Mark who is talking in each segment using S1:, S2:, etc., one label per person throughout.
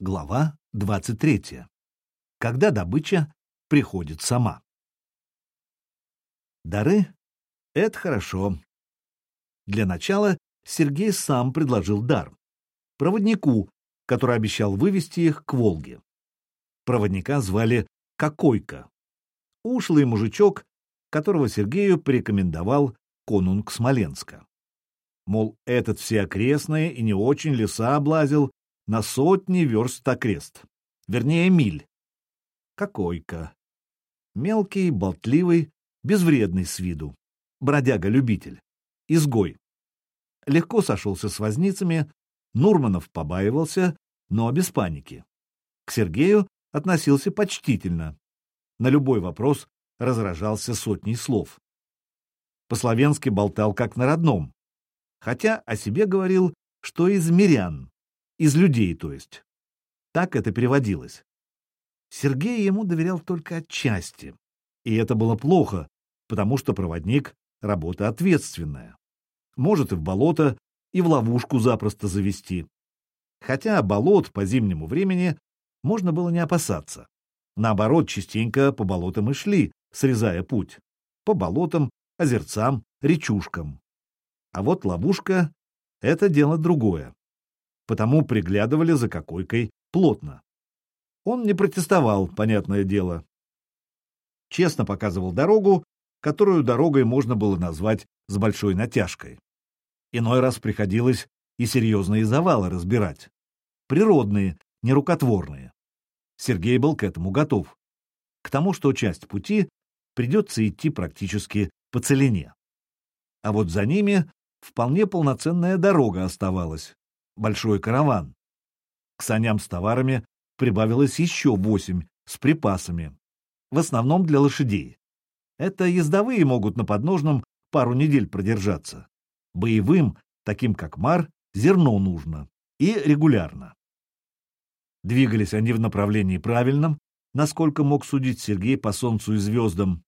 S1: Глава 23. Когда добыча приходит сама. Дары — это хорошо. Для начала Сергей сам предложил дар. Проводнику, который обещал вывести их к Волге. Проводника звали Кокойка. Ушлый мужичок, которого Сергею порекомендовал конунг Смоленска. Мол, этот все окрестные и не очень леса облазил, на сотни верст окрест. Вернее, миль. Какой-ка. Мелкий, болтливый, безвредный с виду. Бродяга-любитель. Изгой. Легко сошелся с возницами, Нурманов побаивался, но без паники. К Сергею относился почтительно. На любой вопрос разражался сотней слов. По-словенски болтал как на родном, хотя о себе говорил, что из мирян, из людей, то есть. Так это переводилось. Сергей ему доверял только отчасти. И это было плохо, потому что проводник — работа ответственная. Может и в болото, и в ловушку запросто завести. Хотя болот по зимнему времени можно было не опасаться. Наоборот, частенько по болотам и шли, срезая путь. По болотам, озерцам, речушкам. А вот ловушка — это дело другое потому приглядывали за Кокойкой плотно. Он не протестовал, понятное дело. Честно показывал дорогу, которую дорогой можно было назвать с большой натяжкой. Иной раз приходилось и серьезные завалы разбирать. Природные, нерукотворные. Сергей был к этому готов. К тому, что часть пути придется идти практически по целине. А вот за ними вполне полноценная дорога оставалась, большой караван. К саням с товарами прибавилось еще восемь с припасами, в основном для лошадей. Это ездовые могут на подножном пару недель продержаться. Боевым, таким как Мар, зерно нужно. И регулярно. Двигались они в направлении правильном, насколько мог судить Сергей по солнцу и звездам.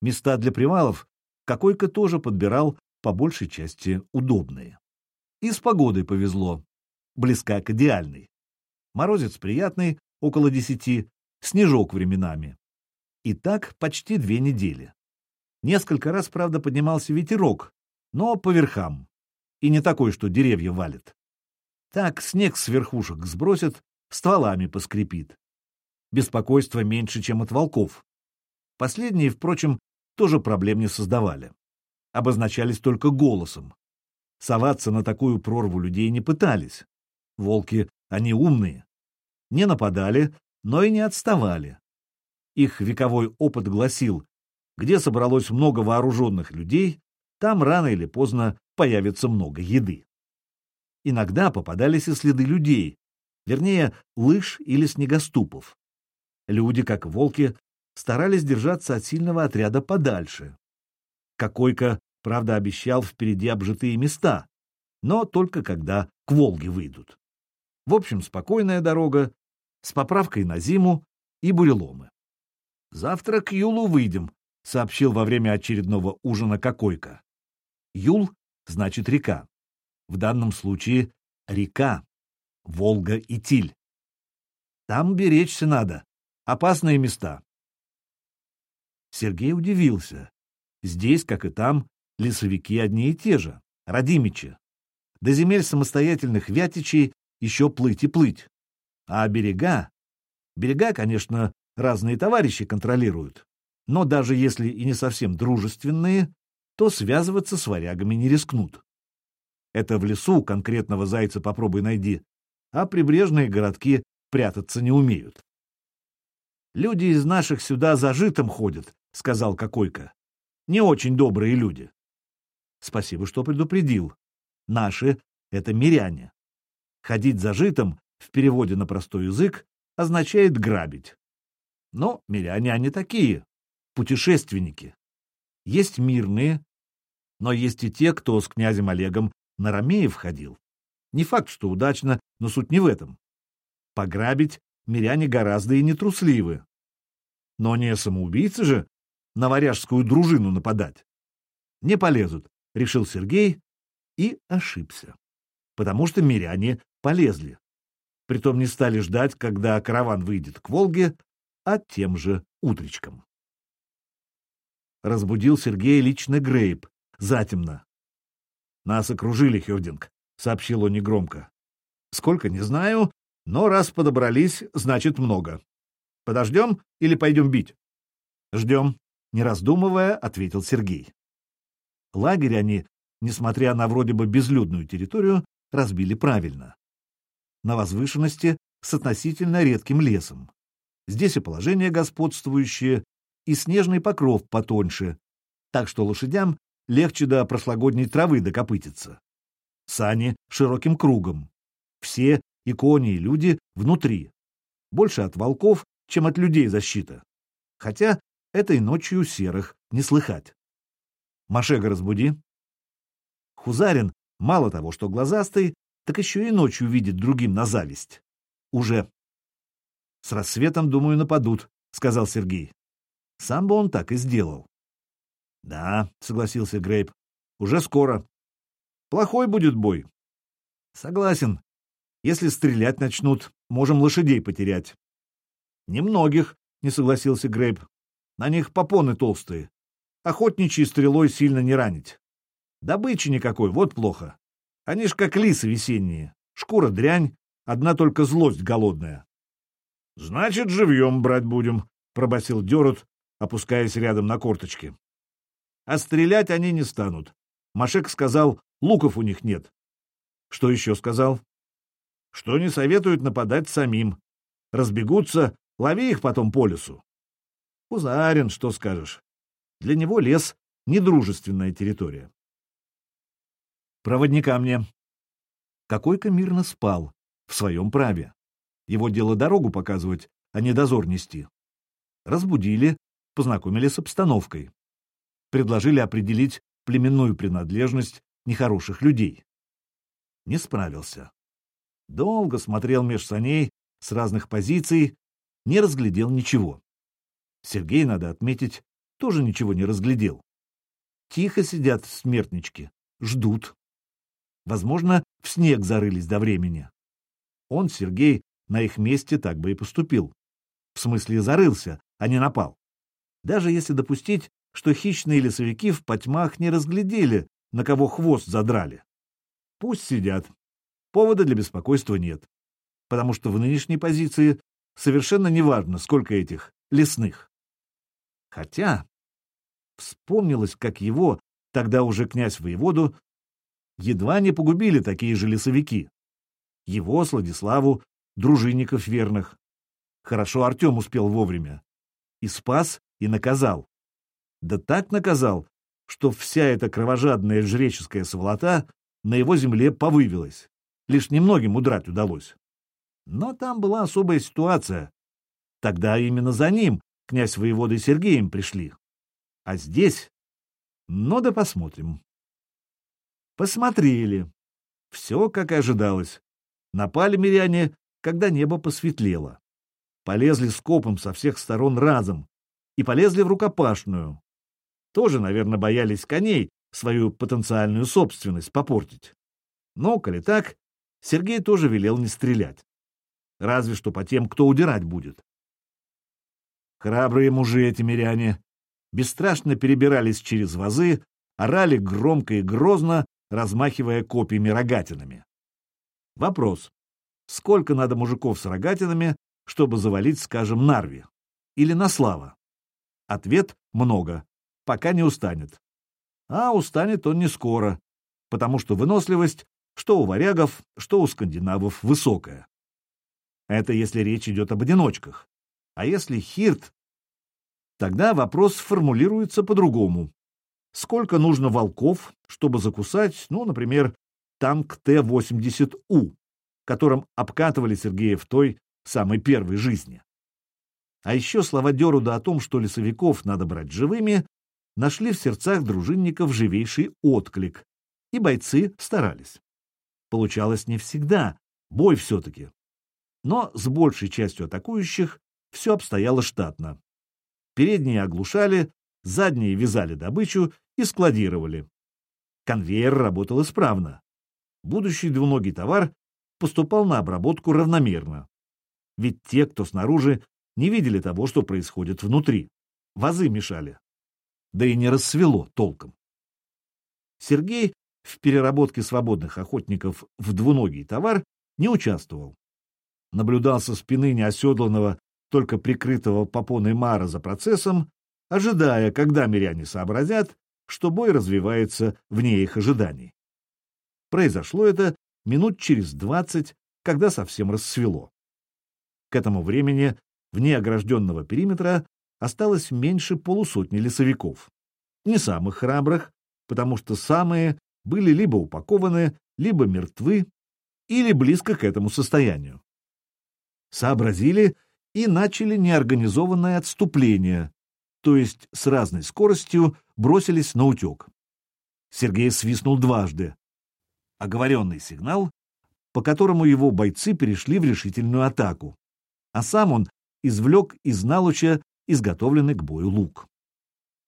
S1: Места для привалов Кокойка тоже подбирал по большей части удобные. И с погодой повезло близка к идеальной. Морозец приятный, около десяти, снежок временами. И так почти две недели. Несколько раз, правда, поднимался ветерок, но по верхам. И не такой, что деревья валит. Так снег с верхушек сбросит, стволами поскрипит. Беспокойство меньше, чем от волков. Последние, впрочем, тоже проблем не создавали. Обозначались только голосом. Соваться на такую прорву людей не пытались. Волки, они умные. Не нападали, но и не отставали. Их вековой опыт гласил, где собралось много вооруженных людей, там рано или поздно появится много еды. Иногда попадались и следы людей, вернее, лыж или снегоступов. Люди, как волки, старались держаться от сильного отряда подальше. Кокойка, правда, обещал впереди обжитые места, но только когда к Волге выйдут. В общем, спокойная дорога, с поправкой на зиму и буреломы. «Завтра к Юлу выйдем», — сообщил во время очередного ужина Кокойка. Юл значит река. В данном случае река, Волга и Тиль. Там беречься надо. Опасные места. Сергей удивился. Здесь, как и там, лесовики одни и те же, родимичи. До земель самостоятельных вятичей еще плыть и плыть. А берега... Берега, конечно, разные товарищи контролируют, но даже если и не совсем дружественные, то связываться с варягами не рискнут. Это в лесу конкретного зайца попробуй найди, а прибрежные городки прятаться не умеют. «Люди из наших сюда зажитым ходят», — сказал Кокойка. «Не очень добрые люди». «Спасибо, что предупредил. Наши — это миряне. Ходить зажитым, в переводе на простой язык, означает грабить. Но миряне такие, путешественники. Есть мирные, но есть и те, кто с князем Олегом на Ромеев ходил. Не факт, что удачно, но суть не в этом. Пограбить миряне гораздо и не трусливы. Но не самоубийцы же на варяжскую дружину нападать. Не полезут, решил Сергей и ошибся. Потому что миряне полезли. Притом не стали ждать, когда караван выйдет к Волге, а тем же утречком. Разбудил Сергея лично Грейп, затемно. «Нас окружили, Хёрдинг», — сообщил он негромко. «Сколько, не знаю, но раз подобрались, значит много. Подождем или пойдем бить?» «Ждем», — не раздумывая, ответил Сергей. Лагерь они, несмотря на вроде бы безлюдную территорию, разбили правильно. На возвышенности с относительно редким лесом. Здесь и положение господствующее, и снежный покров потоньше, так что лошадям легче до прошлогодней травы докопытиться. Сани широким кругом. Все, и кони, и люди, внутри. Больше от волков, чем от людей защита. Хотя этой ночью серых не слыхать. Машега разбуди. Хузарин мало того, что глазастый, так еще и ночью видит другим на зависть. Уже. С рассветом, думаю, нападут, — сказал Сергей. Сам бы он так и сделал. Да, — согласился Грейп, — уже скоро. Плохой будет бой. Согласен. Если стрелять начнут, можем лошадей потерять. Немногих, — не согласился Грейп. На них попоны толстые. Охотничьей стрелой сильно не ранить. Добычи никакой, вот плохо. Они ж как лисы весенние. Шкура дрянь, одна только злость голодная. — Значит, живьем брать будем, — пробасил Дерут, опускаясь рядом на корточки. А стрелять они не станут. Машек сказал, луков у них нет. Что еще сказал? Что не советуют нападать самим. Разбегутся, лови их потом по лесу. Пузарин, что скажешь. Для него лес — недружественная территория. Проводника мне. Какой-ка мирно спал, в своем праве. Его дело дорогу показывать, а не дозор нести. Разбудили, познакомили с обстановкой. Предложили определить племенную принадлежность нехороших людей. Не справился. Долго смотрел меж саней с разных позиций, не разглядел ничего. Сергей, надо отметить, тоже ничего не разглядел. Тихо сидят смертнички, ждут. Возможно, в снег зарылись до времени. Он, Сергей, на их месте так бы и поступил. В смысле, зарылся, а не напал. Даже если допустить, что хищные лесовики в потьмах не разглядели, на кого хвост задрали. Пусть сидят. Повода для беспокойства нет. Потому что в нынешней позиции совершенно неважно, сколько этих лесных. Хотя вспомнилось, как его, тогда уже князь-воеводу, едва не погубили такие же лесовики. Его, Сладиславу, дружинников верных. Хорошо Артем успел вовремя. И спас, и наказал. Да так наказал, что вся эта кровожадная жреческая сволота на его земле повывилась. Лишь немногим удрать удалось. Но там была особая ситуация. Тогда именно за ним князь воеводы Сергеем пришли. А здесь... Ну да посмотрим. Посмотрели. Все, как и ожидалось. Напали миряне, когда небо посветлело. Полезли скопом со всех сторон разом и полезли в рукопашную. Тоже, наверное, боялись коней свою потенциальную собственность попортить. Но, коли так, Сергей тоже велел не стрелять. Разве что по тем, кто удирать будет. Храбрые мужи эти миряне бесстрашно перебирались через вазы, орали громко и грозно, размахивая копьями-рогатинами. Вопрос. Сколько надо мужиков с рогатинами, чтобы завалить, скажем, Нарви? Или Наслава? Ответ — много. Пока не устанет. А устанет он не скоро, потому что выносливость что у варягов, что у скандинавов высокая. Это если речь идет об одиночках. А если хирт, тогда вопрос формулируется по-другому сколько нужно волков, чтобы закусать, ну, например, танк Т-80У, которым обкатывали Сергея в той самой первой жизни. А еще слова Деруда о том, что лесовиков надо брать живыми, нашли в сердцах дружинников живейший отклик, и бойцы старались. Получалось не всегда, бой все-таки. Но с большей частью атакующих все обстояло штатно. Передние оглушали, задние вязали добычу и складировали. Конвейер работал исправно. Будущий двуногий товар поступал на обработку равномерно. Ведь те, кто снаружи, не видели того, что происходит внутри. Вазы мешали. Да и не рассвело толком. Сергей в переработке свободных охотников в двуногий товар не участвовал. Наблюдал со спины неоседланного, только прикрытого попоной Мара за процессом, ожидая, когда миряне сообразят, что бой развивается вне их ожиданий. Произошло это минут через двадцать, когда совсем рассвело. К этому времени вне огражденного периметра осталось меньше полусотни лесовиков. Не самых храбрых, потому что самые были либо упакованы, либо мертвы, или близко к этому состоянию. Сообразили и начали неорганизованное отступление, то есть с разной скоростью бросились на утек. Сергей свистнул дважды. Оговоренный сигнал, по которому его бойцы перешли в решительную атаку, а сам он извлек из налуча изготовленный к бою лук.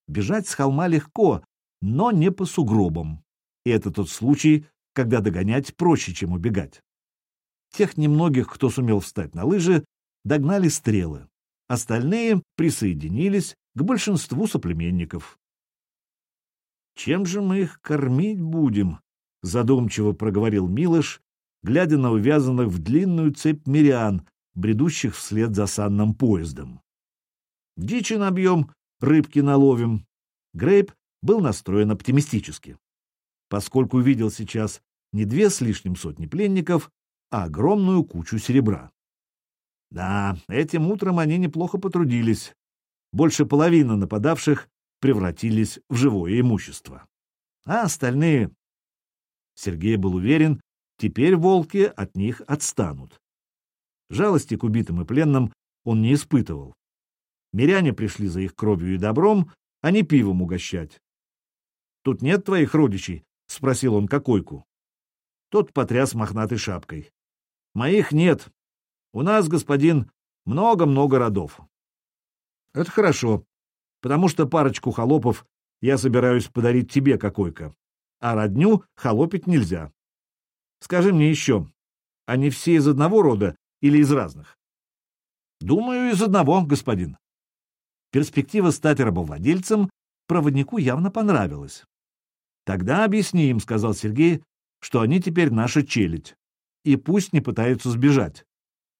S1: Бежать с холма легко, но не по сугробам. И это тот случай, когда догонять проще, чем убегать. Тех немногих, кто сумел встать на лыжи, догнали стрелы. Остальные присоединились к большинству соплеменников. «Чем же мы их кормить будем?» — задумчиво проговорил Милош, глядя на увязанных в длинную цепь мирян, бредущих вслед за санным поездом. «Дичи набьем, рыбки наловим». Грейп был настроен оптимистически, поскольку увидел сейчас не две с лишним сотни пленников, а огромную кучу серебра. Да, этим утром они неплохо потрудились. Больше половины нападавших превратились в живое имущество. А остальные... Сергей был уверен, теперь волки от них отстанут. Жалости к убитым и пленным он не испытывал. Миряне пришли за их кровью и добром, а не пивом угощать. «Тут нет твоих родичей?» — спросил он Кокойку. Тот потряс мохнатой шапкой. «Моих нет. У нас, господин, много-много родов». «Это хорошо, потому что парочку холопов я собираюсь подарить тебе, Кокойка, а родню холопить нельзя. Скажи мне еще, они все из одного рода или из разных?» «Думаю, из одного, господин». Перспектива стать рабовладельцем проводнику явно понравилась. «Тогда объясни им», — сказал Сергей, — «что они теперь наша челядь, и пусть не пытаются сбежать.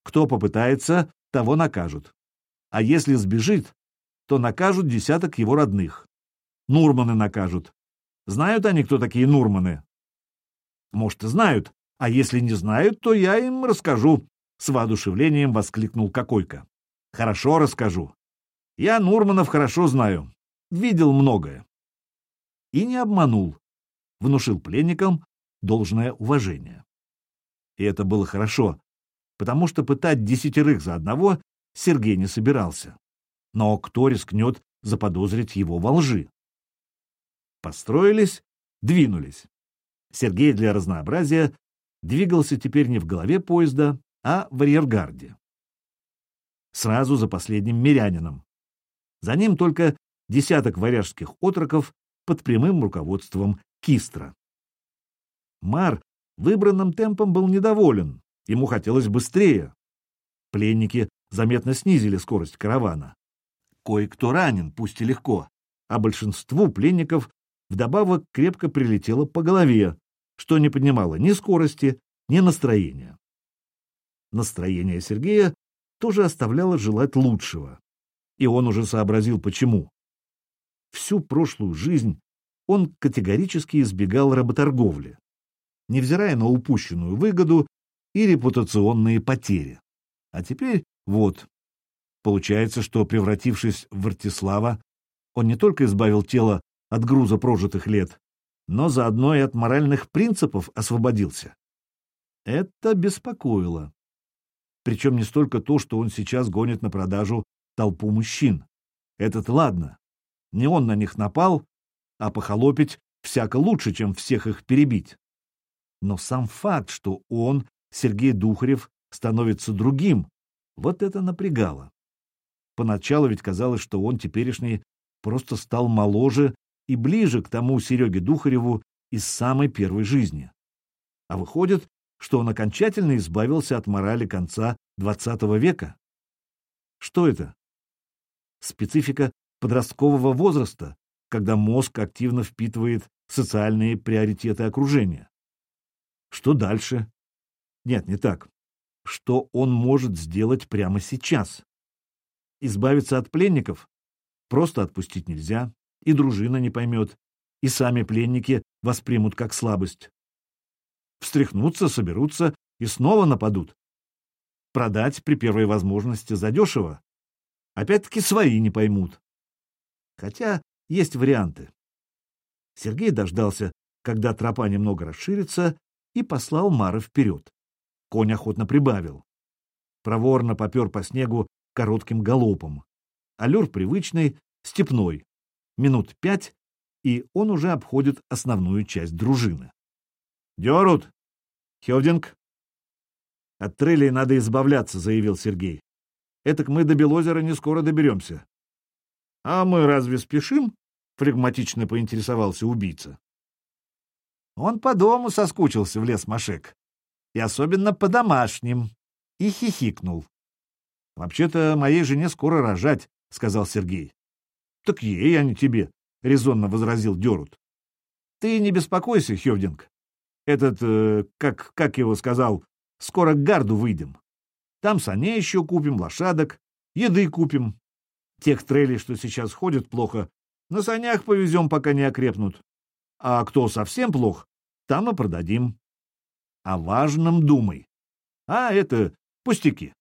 S1: Кто попытается, того накажут. А если сбежит, то накажут десяток его родных. Нурманы накажут. Знают они, кто такие Нурманы? Может, и знают, а если не знают, то я им расскажу, — с воодушевлением воскликнул Кокойка. Хорошо расскажу. Я Нурманов хорошо знаю. Видел многое. И не обманул. Внушил пленникам должное уважение. И это было хорошо, потому что пытать десятерых за одного Сергей не собирался. Но кто рискнет заподозрить его во лжи? Построились, двинулись. Сергей для разнообразия двигался теперь не в голове поезда, а в арьергарде. Сразу за последним мирянином. За ним только десяток варяжских отроков под прямым руководством Кистра. Мар выбранным темпом был недоволен, ему хотелось быстрее. Пленники заметно снизили скорость каравана. Кое-кто ранен, пусть и легко, а большинству пленников вдобавок крепко прилетело по голове, что не поднимало ни скорости, ни настроения. Настроение Сергея тоже оставляло желать лучшего, и он уже сообразил, почему. Всю прошлую жизнь он категорически избегал работорговли, невзирая на упущенную выгоду и репутационные потери. А теперь вот, получается, что, превратившись в Вартислава, он не только избавил тело от груза прожитых лет, но заодно и от моральных принципов освободился. Это беспокоило. Причем не столько то, что он сейчас гонит на продажу толпу мужчин. Этот ладно. Не он на них напал, а похолопить всяко лучше, чем всех их перебить. Но сам факт, что он, Сергей Духарев, становится другим, вот это напрягало. Поначалу ведь казалось, что он теперешний просто стал моложе и ближе к тому Сереге Духареву из самой первой жизни. А выходит, что он окончательно избавился от морали конца XX века. Что это? Специфика подросткового возраста, когда мозг активно впитывает социальные приоритеты окружения. Что дальше? Нет, не так. Что он может сделать прямо сейчас? Избавиться от пленников? Просто отпустить нельзя, и дружина не поймет, и сами пленники воспримут как слабость. Встряхнутся, соберутся и снова нападут. Продать при первой возможности задешево. Опять-таки свои не поймут. Хотя есть варианты. Сергей дождался, когда тропа немного расширится, и послал Мара вперед. Конь охотно прибавил. Проворно попер по снегу коротким галопом. Аллюр привычный, степной. Минут пять, и он уже обходит основную часть дружины. «Дерут! Хевдинг!» «От трелей надо избавляться», — заявил Сергей. «Этак мы до Белозера не скоро доберемся». «А мы разве спешим?» — флегматично поинтересовался убийца. Он по дому соскучился в лес Машек. И особенно по домашним. И хихикнул. «Вообще-то моей жене скоро рожать», — сказал Сергей. «Так ей, а не тебе», — резонно возразил Дерут. «Ты не беспокойся, Хевдинг. Этот, э, как, как его сказал, скоро к гарду выйдем. Там саней еще купим, лошадок, еды купим. Тех трелей, что сейчас ходят плохо, на санях повезем, пока не окрепнут. А кто совсем плох, там и продадим. О важном думай. А это пустяки.